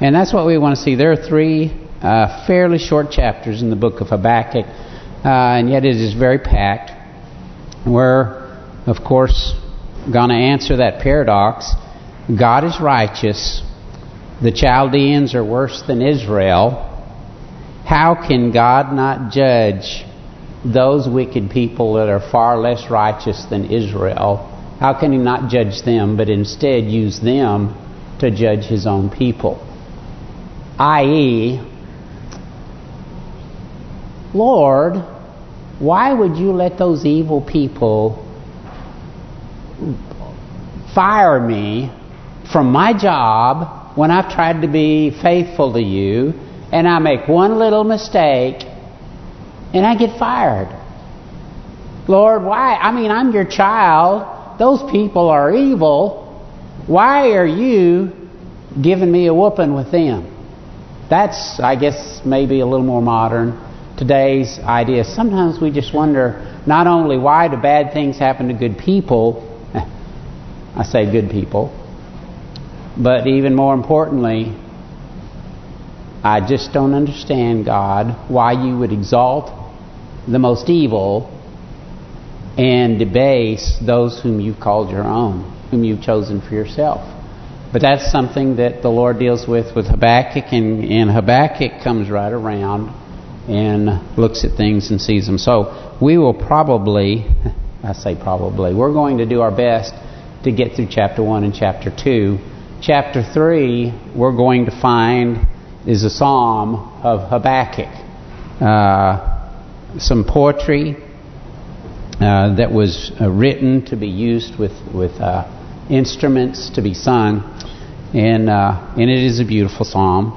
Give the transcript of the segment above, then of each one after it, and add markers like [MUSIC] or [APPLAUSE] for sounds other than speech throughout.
And that's what we want to see. There are three uh, fairly short chapters in the book of Habakkuk, uh, and yet it is very packed. We're, of course, going to answer that paradox. God is righteous. The Chaldeans are worse than Israel. How can God not judge those wicked people that are far less righteous than Israel? How can He not judge them, but instead use them to judge His own people? I.e., Lord, why would you let those evil people fire me from my job when I've tried to be faithful to you and I make one little mistake and I get fired? Lord, why? I mean, I'm your child. Those people are evil. Why are you giving me a whooping with them? That's, I guess, maybe a little more modern. Today's idea. Sometimes we just wonder not only why do bad things happen to good people, [LAUGHS] I say good people, but even more importantly, I just don't understand, God, why you would exalt the most evil and debase those whom you've called your own, whom you've chosen for yourself. But that's something that the Lord deals with with Habakkuk, and, and Habakkuk comes right around and looks at things and sees them. So we will probably, [LAUGHS] I say probably, we're going to do our best to get through chapter 1 and chapter 2. Chapter 3, we're going to find, is a psalm of Habakkuk. Uh, some poetry uh, that was uh, written to be used with with uh, instruments to be sung, and uh, and it is a beautiful psalm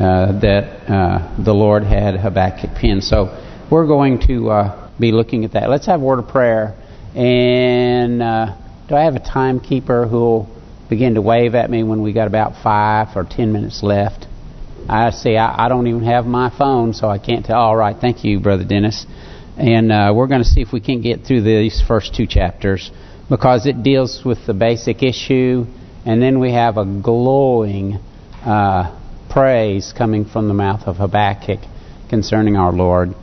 uh, that uh, the Lord had Habakkuk pen. So we're going to uh, be looking at that. Let's have a word of prayer. And uh, do I have a timekeeper who will begin to wave at me when we got about five or ten minutes left? I see. I, I don't even have my phone, so I can't tell. All right, thank you, Brother Dennis. And uh, we're going to see if we can get through these first two chapters because it deals with the basic issue, and then we have a glowing uh, praise coming from the mouth of Habakkuk concerning our Lord.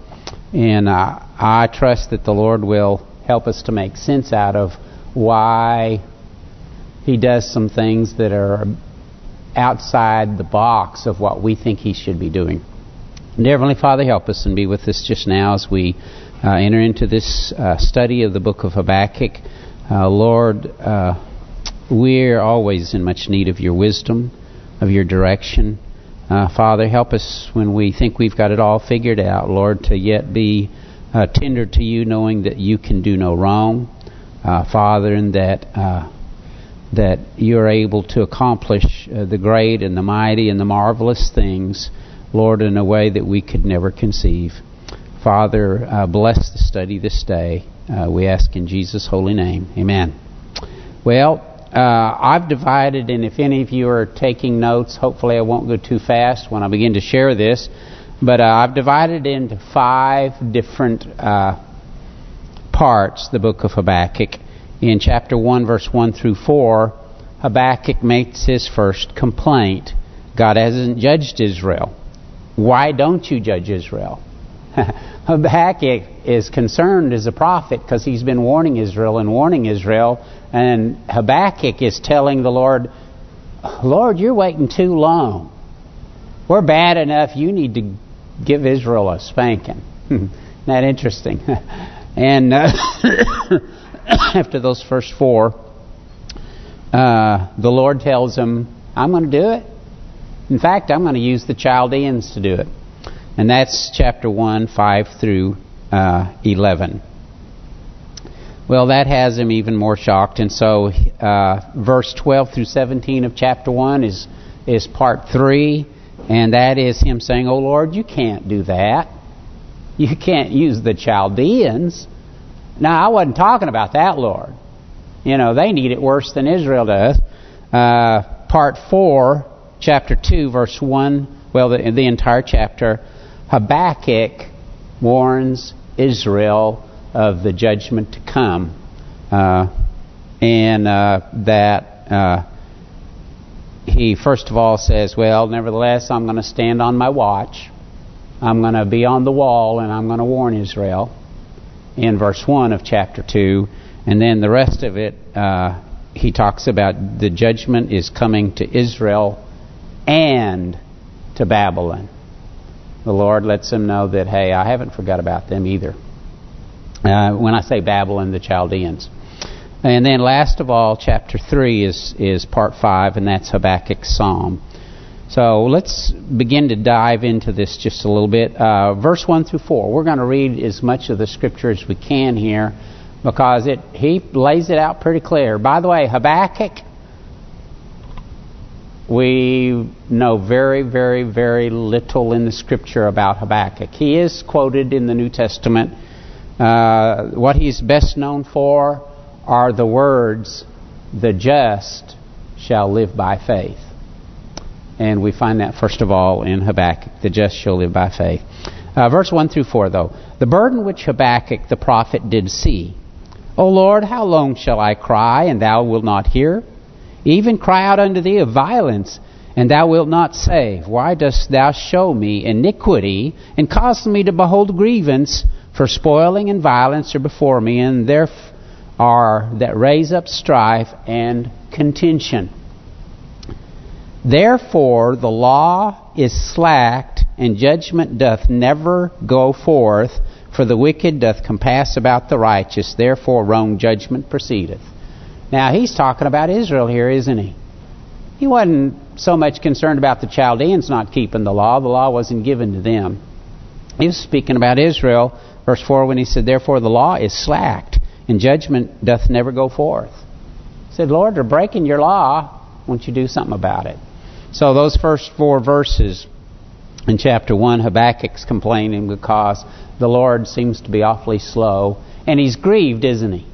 And uh, I trust that the Lord will help us to make sense out of why He does some things that are outside the box of what we think He should be doing. And Heavenly Father, help us and be with us just now as we uh, enter into this uh, study of the book of Habakkuk. Uh, Lord, uh, we're always in much need of your wisdom, of your direction. Uh, Father, help us when we think we've got it all figured out, Lord, to yet be uh, tender to you, knowing that you can do no wrong, Father, and that that you're able to accomplish the great and the mighty and the marvelous things, Lord, in a way that we could never conceive. Father, uh, bless the study this day. Uh, we ask in Jesus' holy name. Amen. Well, uh, I've divided, and if any of you are taking notes, hopefully I won't go too fast when I begin to share this, but uh, I've divided into five different uh, parts the book of Habakkuk. In chapter 1, verse 1 through 4, Habakkuk makes his first complaint. God hasn't judged Israel. Why don't you judge Israel? [LAUGHS] Habakkuk is concerned as a prophet because he's been warning Israel and warning Israel. And Habakkuk is telling the Lord, Lord, you're waiting too long. We're bad enough. You need to give Israel a spanking. [LAUGHS] Isn't that interesting? [LAUGHS] and uh, [COUGHS] after those first four, uh, the Lord tells him, I'm going to do it. In fact, I'm going to use the Chaldeans to do it. And that's chapter 1, 5 through uh, 11. Well, that has him even more shocked. And so uh, verse 12 through 17 of chapter 1 is is part 3. And that is him saying, Oh, Lord, you can't do that. You can't use the Chaldeans. Now, I wasn't talking about that, Lord. You know, they need it worse than Israel does. Uh, part 4, chapter 2, verse 1, well, the, the entire chapter, Habakkuk warns Israel of the judgment to come, uh, and uh, that uh, he first of all says, well, nevertheless, I'm going to stand on my watch. I'm going to be on the wall and I'm going to warn Israel in verse 1 of chapter 2. And then the rest of it, uh, he talks about the judgment is coming to Israel and to Babylon. The Lord lets him know that, hey, I haven't forgot about them either. Uh, when I say Babylon, the Chaldeans. And then last of all, chapter 3 is, is part 5, and that's Habakkuk's psalm. So let's begin to dive into this just a little bit. Uh, verse 1 through 4. We're going to read as much of the scripture as we can here because it he lays it out pretty clear. By the way, Habakkuk, we know very, very, very little in the scripture about Habakkuk. He is quoted in the New Testament. Uh, what he's best known for are the words, the just shall live by faith. And we find that, first of all, in Habakkuk, the just shall live by faith. Uh, verse 1 through 4, though. The burden which Habakkuk the prophet did see. O Lord, how long shall I cry, and thou wilt not hear? Even cry out unto thee of violence, and thou wilt not save. Why dost thou show me iniquity, and cause me to behold grievance? For spoiling and violence are before me, and there are that raise up strife and contention. Therefore the law is slacked, and judgment doth never go forth, for the wicked doth compass about the righteous, therefore wrong judgment proceedeth. Now he's talking about Israel here, isn't he? He wasn't so much concerned about the Chaldeans not keeping the law. The law wasn't given to them. He was speaking about Israel, verse 4, when he said, Therefore the law is slacked, and judgment doth never go forth. He said, Lord, they're breaking your law. Won't you do something about it? So those first four verses in chapter 1, Habakkuk's complaining because the Lord seems to be awfully slow. And he's grieved, isn't he?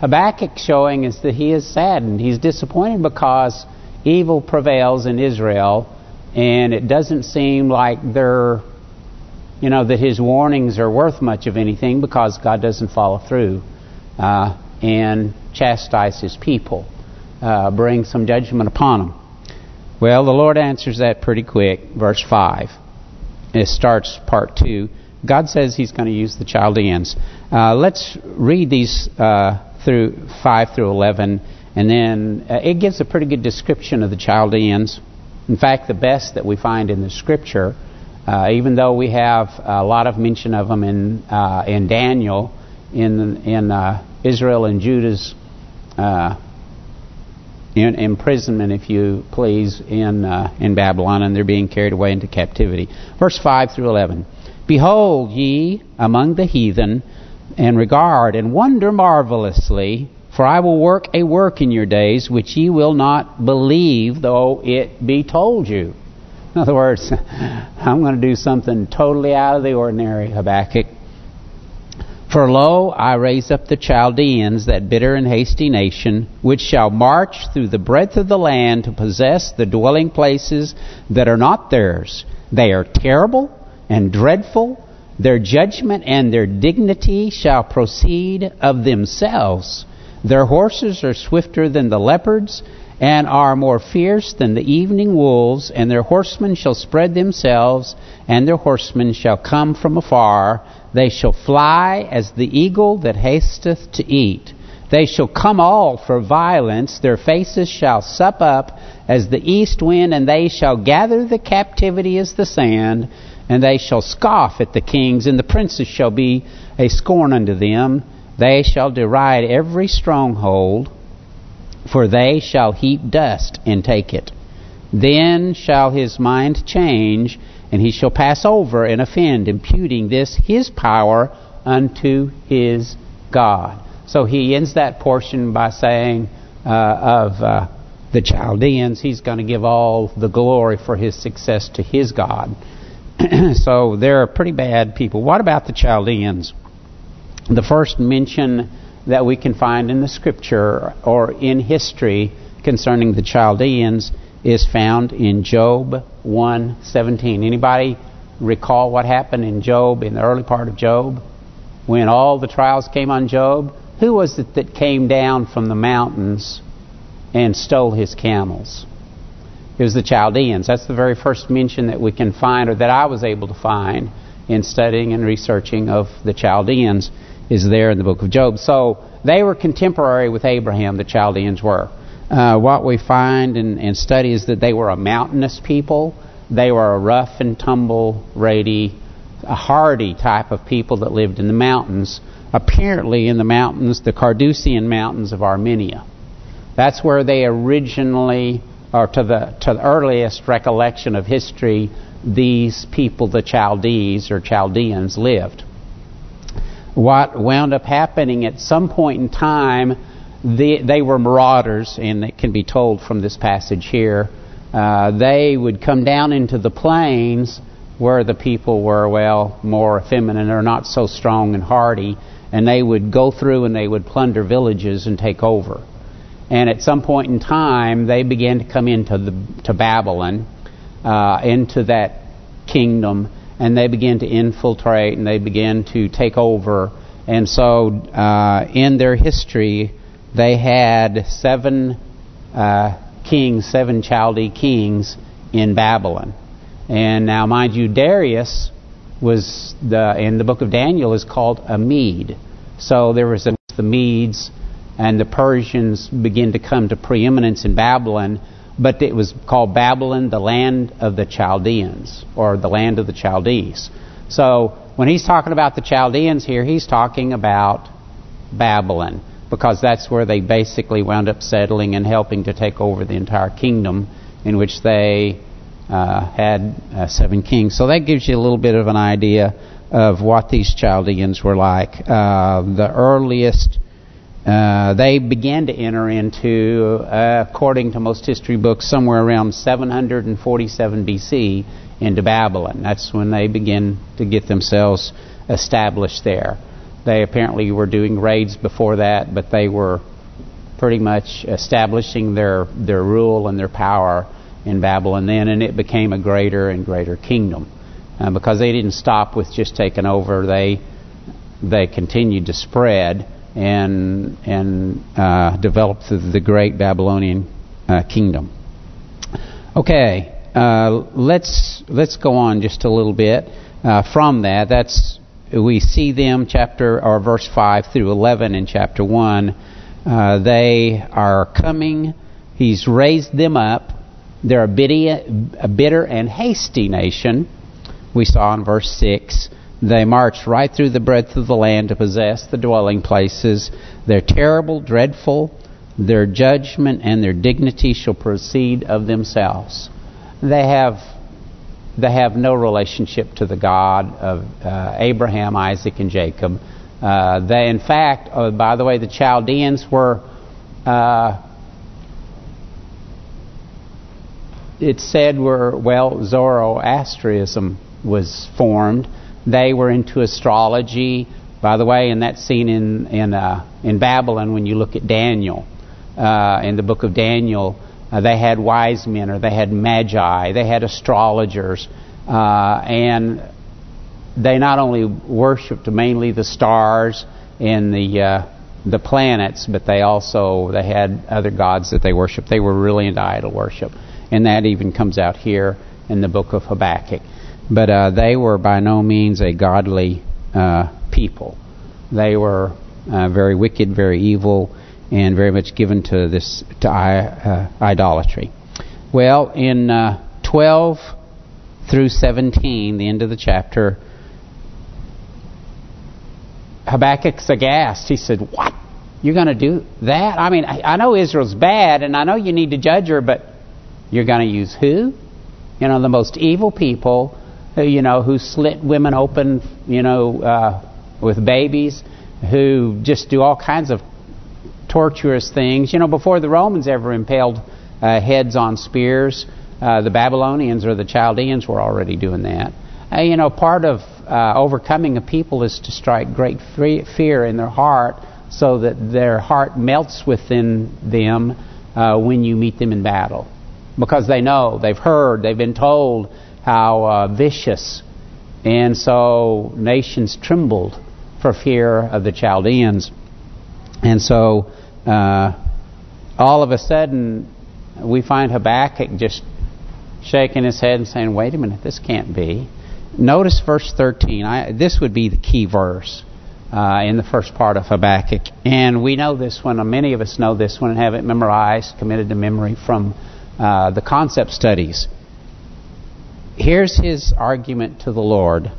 Habakkuk's showing is that he is saddened. He's disappointed because evil prevails in Israel, and it doesn't seem like they're, you know, that his warnings are worth much of anything because God doesn't follow through uh, and chastise his people, uh, bring some judgment upon them. Well, the Lord answers that pretty quick. Verse 5. It starts part 2. God says He's going to use the Chaldeans. Uh, let's read these uh, through 5 through 11, and then uh, it gives a pretty good description of the Chaldeans. In fact, the best that we find in the Scripture, uh, even though we have a lot of mention of them in uh, in Daniel, in in uh, Israel and Judah's in imprisonment, if you please, in in Babylon, and they're being carried away into captivity. Verse 5 through 11. Behold ye among the heathen, and regard and wonder marvelously, for I will work a work in your days which ye will not believe, though it be told you. In other words, [LAUGHS] I'm going to do something totally out of the ordinary, Habakkuk. For lo, I raise up the Chaldeans, that bitter and hasty nation, which shall march through the breadth of the land to possess the dwelling places that are not theirs. They are terrible and dreadful. Their judgment and their dignity shall proceed of themselves. Their horses are swifter than the leopards, and are more fierce than the evening wolves, and their horsemen shall spread themselves, and their horsemen shall come from afar. They shall fly as the eagle that hasteth to eat. They shall come all for violence, their faces shall sup up as the east wind, and they shall gather the captivity as the sand and they shall scoff at the kings, and the princes shall be a scorn unto them. They shall deride every stronghold, for they shall heap dust and take it. Then shall his mind change, and he shall pass over and offend, imputing this his power unto his God. So he ends that portion by saying uh, of uh, the Chaldeans, he's going to give all the glory for his success to his God. [CLEARS THROAT] so they're pretty bad people. What about the Chaldeans? The first mention that we can find in the scripture or in history concerning the Chaldeans is found in Job 1:17. Anybody recall what happened in Job in the early part of Job when all the trials came on Job? Who was it that came down from the mountains and stole his camels? It was the Chaldeans. That's the very first mention that we can find, or that I was able to find in studying and researching of the Chaldeans, is there in the book of Job. So they were contemporary with Abraham, the Chaldeans were. Uh, what we find and, and study is that they were a mountainous people. They were a rough and tumble, rady, a hardy type of people that lived in the mountains. Apparently in the mountains, the Cardusian mountains of Armenia. That's where they originally, or to the to the earliest recollection of history, these people, the Chaldees or Chaldeans, lived. What wound up happening at some point in time, they, they were marauders, and it can be told from this passage here. Uh, they would come down into the plains where the people were, well, more feminine or not so strong and hardy, and they would go through and they would plunder villages and take over. And at some point in time, they began to come into the to Babylon, uh, into that kingdom, and they began to infiltrate and they began to take over. And so, uh, in their history, they had seven uh, kings, seven Chaldee kings in Babylon. And now, mind you, Darius was the in the book of Daniel is called a Mede. So there was the Medes and the Persians begin to come to preeminence in Babylon, but it was called Babylon, the land of the Chaldeans, or the land of the Chaldees. So when he's talking about the Chaldeans here, he's talking about Babylon, because that's where they basically wound up settling and helping to take over the entire kingdom, in which they uh, had uh, seven kings. So that gives you a little bit of an idea of what these Chaldeans were like. Uh, the earliest uh, they began to enter into, uh, according to most history books, somewhere around 747 BC into Babylon. That's when they begin to get themselves established there. They apparently were doing raids before that, but they were pretty much establishing their their rule and their power in Babylon then, and it became a greater and greater kingdom. Uh, because they didn't stop with just taking over, they they continued to spread and and uh, developed the, the, great Babylonian uh, kingdom. Okay, uh, let's let's go on just a little bit uh, from that. That's we see them chapter or verse five through eleven in chapter one. Uh, they are coming. He's raised them up. They're a bitter, a bitter and hasty nation. We saw in verse six. They march right through the breadth of the land to possess the dwelling places. They're terrible, dreadful. Their judgment and their dignity shall proceed of themselves. They have they have no relationship to the God of uh, Abraham, Isaac, and Jacob. Uh, they, in fact, uh, by the way, the Chaldeans were. Uh, it said were well Zoroastrianism was formed they were into astrology. By the way, in that scene in in uh, in Babylon, when you look at Daniel, uh, in the book of Daniel, uh, they had wise men or they had magi, they had astrologers, uh, and they not only worshipped mainly the stars and the uh, the planets, but they also they had other gods that they worshipped. They were really into idol worship, and that even comes out here in the book of Habakkuk. But uh, they were by no means a godly uh, people. They were uh, very wicked, very evil, and very much given to this to uh, idolatry. Well, in uh, 12 through 17, the end of the chapter, Habakkuk's aghast. He said, "What? You're going to do that? I mean, I, I know Israel's bad, and I know you need to judge her, but you're going to use who? You know, the most evil people." You know, who slit women open, you know, uh, with babies, who just do all kinds of torturous things. You know, before the Romans ever impaled uh, heads on spears, uh, the Babylonians or the Chaldeans were already doing that. Uh, you know, part of uh, overcoming a people is to strike great fear in their heart so that their heart melts within them uh, when you meet them in battle. Because they know, they've heard, they've been told how uh, vicious. And so nations trembled for fear of the Chaldeans. And so uh, all of a sudden we find Habakkuk just shaking his head and saying, wait a minute, this can't be. Notice verse 13. I, this would be the key verse uh, in the first part of Habakkuk. And we know this one, many of us know this one and have it memorized, committed to memory from uh, the concept studies. Here's his argument to the Lord.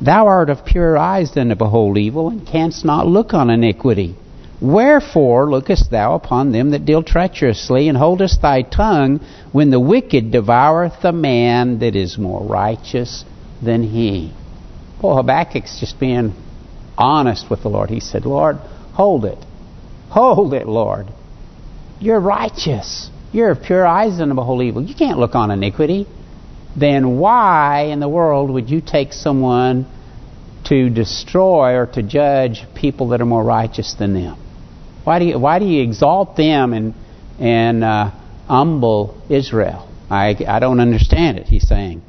Thou art of purer eyes than to behold evil, and canst not look on iniquity. Wherefore lookest thou upon them that deal treacherously, and holdest thy tongue when the wicked devoureth the man that is more righteous than he? Well, Habakkuk's just being honest with the Lord. He said, Lord, hold it. Hold it, Lord. You're righteous. You're of pure eyes and behold evil. You can't look on iniquity. Then why in the world would you take someone to destroy or to judge people that are more righteous than them? Why do you why do you exalt them and and uh, humble Israel? I I don't understand it. He's saying.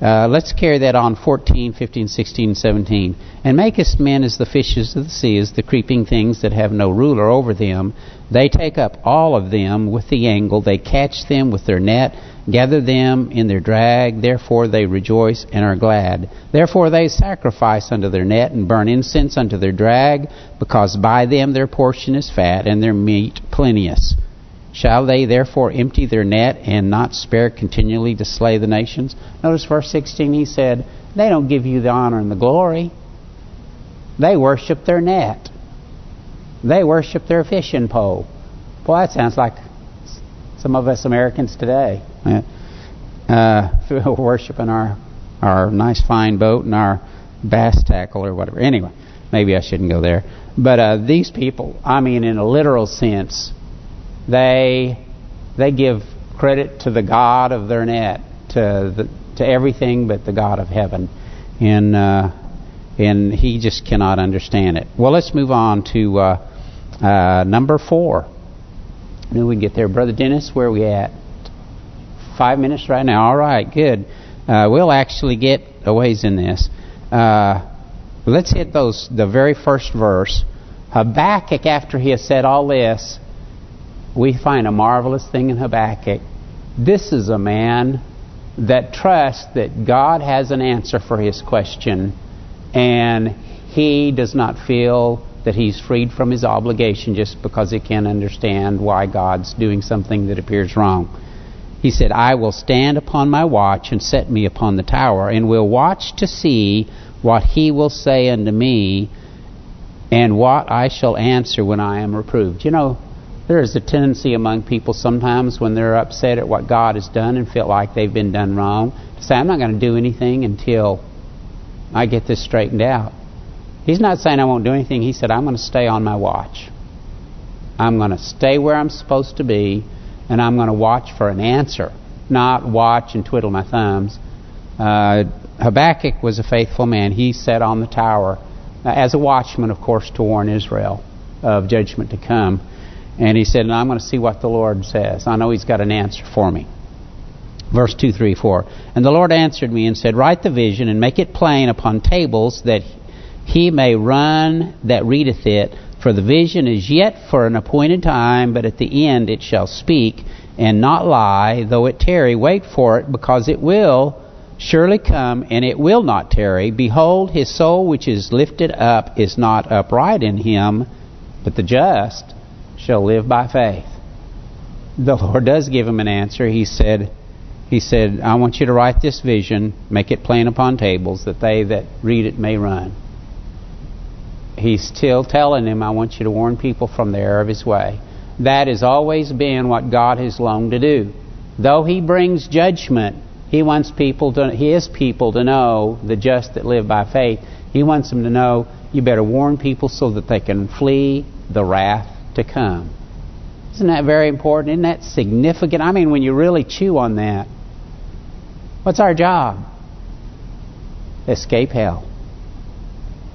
Uh, let's carry that on 14, 15, 16, 17. And makest men as the fishes of the sea, as the creeping things that have no ruler over them. They take up all of them with the angle. They catch them with their net, gather them in their drag. Therefore they rejoice and are glad. Therefore they sacrifice unto their net and burn incense unto their drag, because by them their portion is fat and their meat plenteous. Shall they therefore empty their net and not spare continually to slay the nations? Notice verse 16, he said, they don't give you the honor and the glory. They worship their net. They worship their fishing pole. Boy, that sounds like some of us Americans today. [LAUGHS] Uh, [LAUGHS] worshiping our our nice fine boat and our bass tackle or whatever. Anyway, maybe I shouldn't go there. But uh, these people, I mean in a literal sense, they they give credit to the God of their net, to the, to everything but the God of heaven, and uh, and he just cannot understand it. Well, let's move on to uh, uh, number four. Knew we get there, brother Dennis. Where are we at? Five minutes right now. All right, good. Uh, we'll actually get a ways in this. Uh, let's hit those. The very first verse. Habakkuk, after he has said all this, we find a marvelous thing in Habakkuk. This is a man that trusts that God has an answer for his question and he does not feel that he's freed from his obligation just because he can't understand why God's doing something that appears wrong. He said, I will stand upon my watch and set me upon the tower, and will watch to see what he will say unto me, and what I shall answer when I am reproved. You know, there is a tendency among people sometimes when they're upset at what God has done and feel like they've been done wrong to say, I'm not going to do anything until I get this straightened out. He's not saying I won't do anything. He said, I'm going to stay on my watch. I'm going to stay where I'm supposed to be, and I'm going to watch for an answer, not watch and twiddle my thumbs. Uh, Habakkuk was a faithful man. He sat on the tower uh, as a watchman, of course, to warn Israel of judgment to come. And he said, I'm going to see what the Lord says. I know he's got an answer for me. Verse 2, 3, 4. And the Lord answered me and said, Write the vision and make it plain upon tables that he may run that readeth it. For the vision is yet for an appointed time, but at the end it shall speak and not lie. Though it tarry, wait for it, because it will surely come, and it will not tarry. Behold, his soul which is lifted up is not upright in him, but the just shall live by faith. The Lord does give him an answer. He said, He said, I want you to write this vision, make it plain upon tables, that they that read it may run. He's still telling him, I want you to warn people from the error of his way. That has always been what God has longed to do. Though He brings judgment, He wants people to His people to know, the just that live by faith, He wants them to know, you better warn people so that they can flee the wrath to come. Isn't that very important? Isn't that significant? I mean, when you really chew on that, what's our job? Escape hell.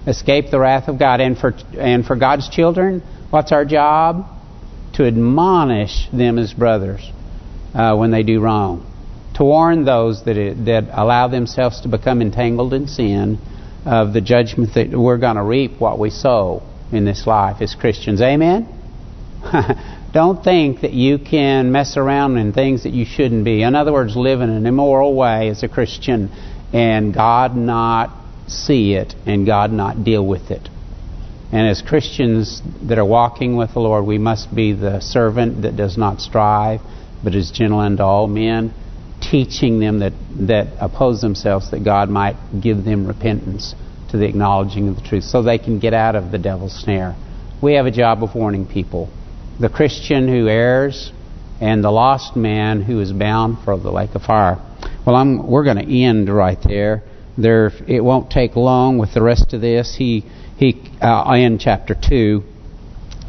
Escape the wrath of God. And for and for God's children, what's our job? To admonish them as brothers uh, when they do wrong. To warn those that it, that allow themselves to become entangled in sin of the judgment that we're going to reap what we sow in this life as Christians. Amen? [LAUGHS] Don't think that you can mess around in things that you shouldn't be. In other words, live in an immoral way as a Christian and God not see it and God not deal with it. And as Christians that are walking with the Lord, we must be the servant that does not strive, but is gentle unto all men, teaching them that, that oppose themselves that God might give them repentance to the acknowledging of the truth so they can get out of the devil's snare. We have a job of warning people the Christian who errs and the lost man who is bound for the lake of fire. Well, I'm, we're going to end right there. There, it won't take long with the rest of this. He, he, uh, in chapter two,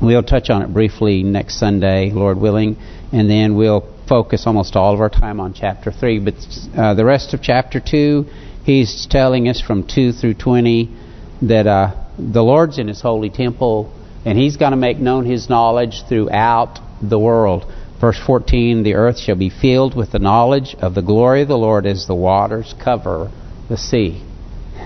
we'll touch on it briefly next Sunday, Lord willing, and then we'll focus almost all of our time on chapter three. But uh, the rest of chapter two, he's telling us from two through twenty that uh, the Lord's in His holy temple and he's going to make known his knowledge throughout the world. Verse 14, the earth shall be filled with the knowledge of the glory of the Lord as the waters cover the sea.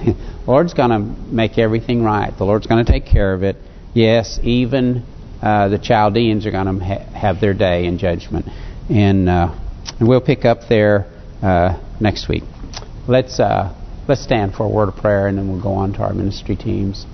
the [LAUGHS] Lord's going to make everything right. The Lord's going to take care of it. Yes, even uh, the Chaldeans are going to ha have their day in judgment. And uh, and we'll pick up there uh, next week. Let's uh, let's stand for a word of prayer, and then we'll go on to our ministry teams.